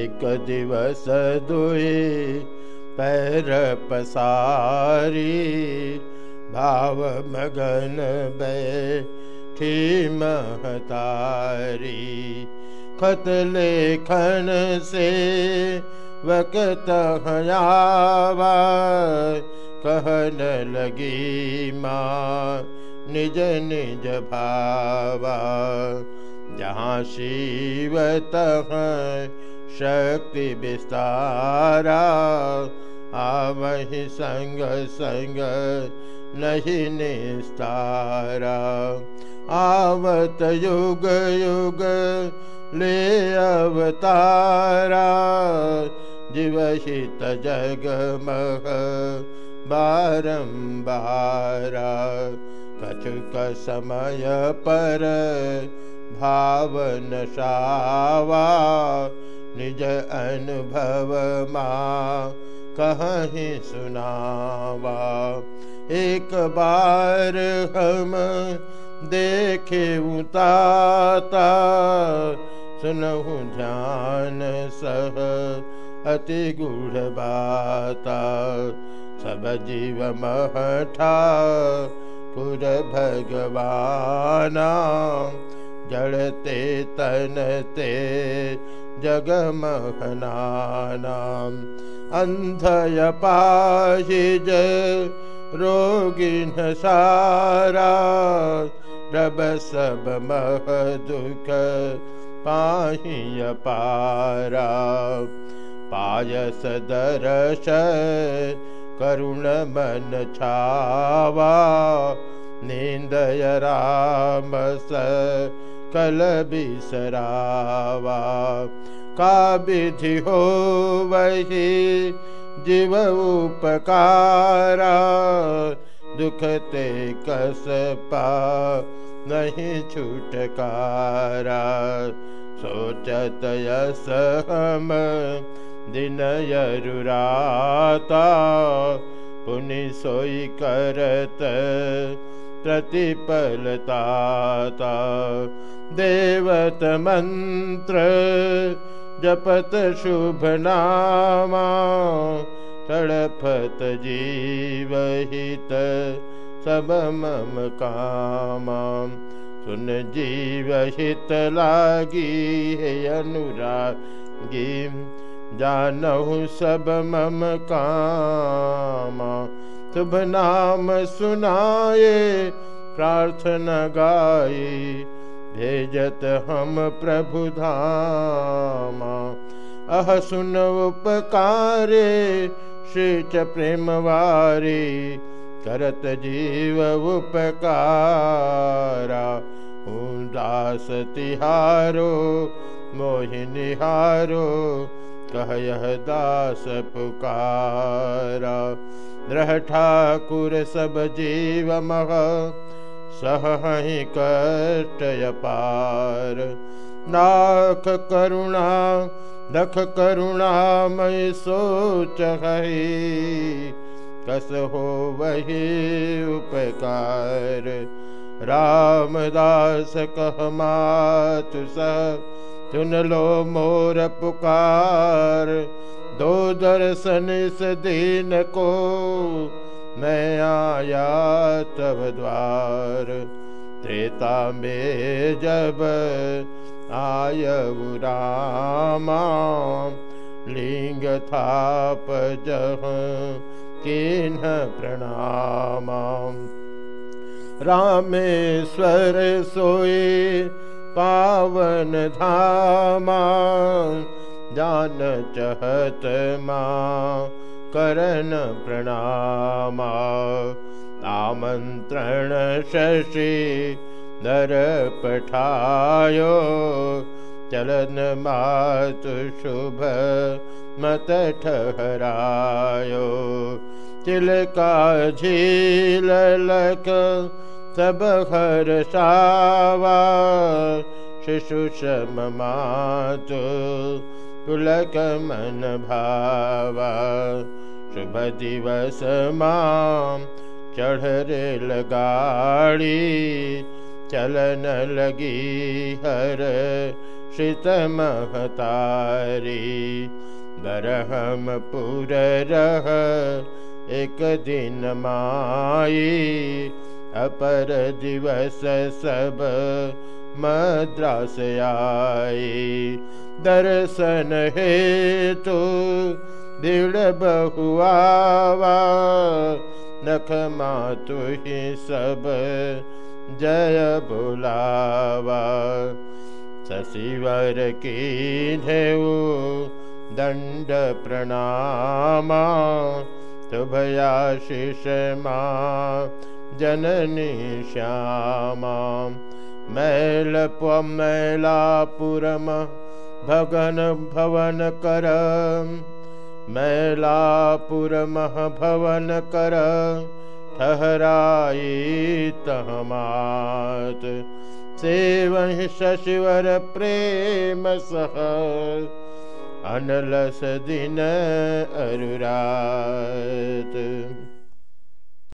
एक दिवस दुई, पैर पसारी, भाव मगन बैठी महतारी। खत लेखन से वक्त हयावा, कहन लगी माँ निज निज भावा। जहाँ शिव तह शक्ति विस्तारा आवहि संग नहीं निस्तारा। आवत युग युग ले अवतारा जीवहित जगमग बारंबारा कछुक समय पर भावन शावा निज अनुभव माँ कहीं सुनावा। एक बार हम देखे उताता सुनहु ध्यान सह अति गुढ़ बाता। सब जीव महठा, पुर भगवाना, जड़ते तनते जगमहनानाम् अन्धय पाहिज रोगिन सारा रब सब मह दुख पाहिय पारा। पायस दरश करुण मन छावा निन्दय राम स कल बिसरावा का विधि हो वही जीव उपकारा। दुखते कस पा नहीं छुटकारा। सोचत हम दिन यरुराता। पुनि सोई करत प्रतिपलताता। देवत मंत्र जपत शुभ नामा तड़फत जीवहित, सब मम कामा। सुन जीवहित लागी है अनुरागी, जानहु सब मम कामा। शुभ नाम सुनाए, प्रार्थना गाई भेजत हम प्रभु धामा। अह सुन उपकारे श्रीच प्रेम वारी, करत जीव उपकारा। दास तिहारो मोहिनिहारो कह यह दास पुकारा। रह ठाकुर सब जीव मह सहहि कष्ट पार। नाख करुणा दख करुणा मैं सोच है कस हो वही उपकार। रामदास कह मातु सुन लो मोर पुकार। दो दर्शन इस दिन को मैं आया तब द्वार त्रेता में जब आय रामा लिंग थाप जह किन्ह प्रणाम। रामेश्वर सोए पावन धामा जान चहत माँ करन प्रणाम। आमंत्रण शशि नर पठायो। चलन मातु शुभ मत ठहरायो। तिलका झील लक सब हर सावा शिशु शम मातु मन भावा शुभ दिवस माम चढ़ रेल गाड़ी चलन लगी हर शीत महतारी बरहम पुर रह एक दिन माई अपर दिवस सब मद्रास आए दर्शन हे तो दृढ़ बहुआवा। नख मातु ही सब जय बुलावा। शशिवर की धेऊ दंड प्रणामा। शुभयाशिष माँ, जननी श्यामा। मैल मैलापुरम भगन भवन कर मैलापुर मह भवन कर ठहराई तहमात सेवहि शशिवर प्रेम सह अनलस दिन अरुरा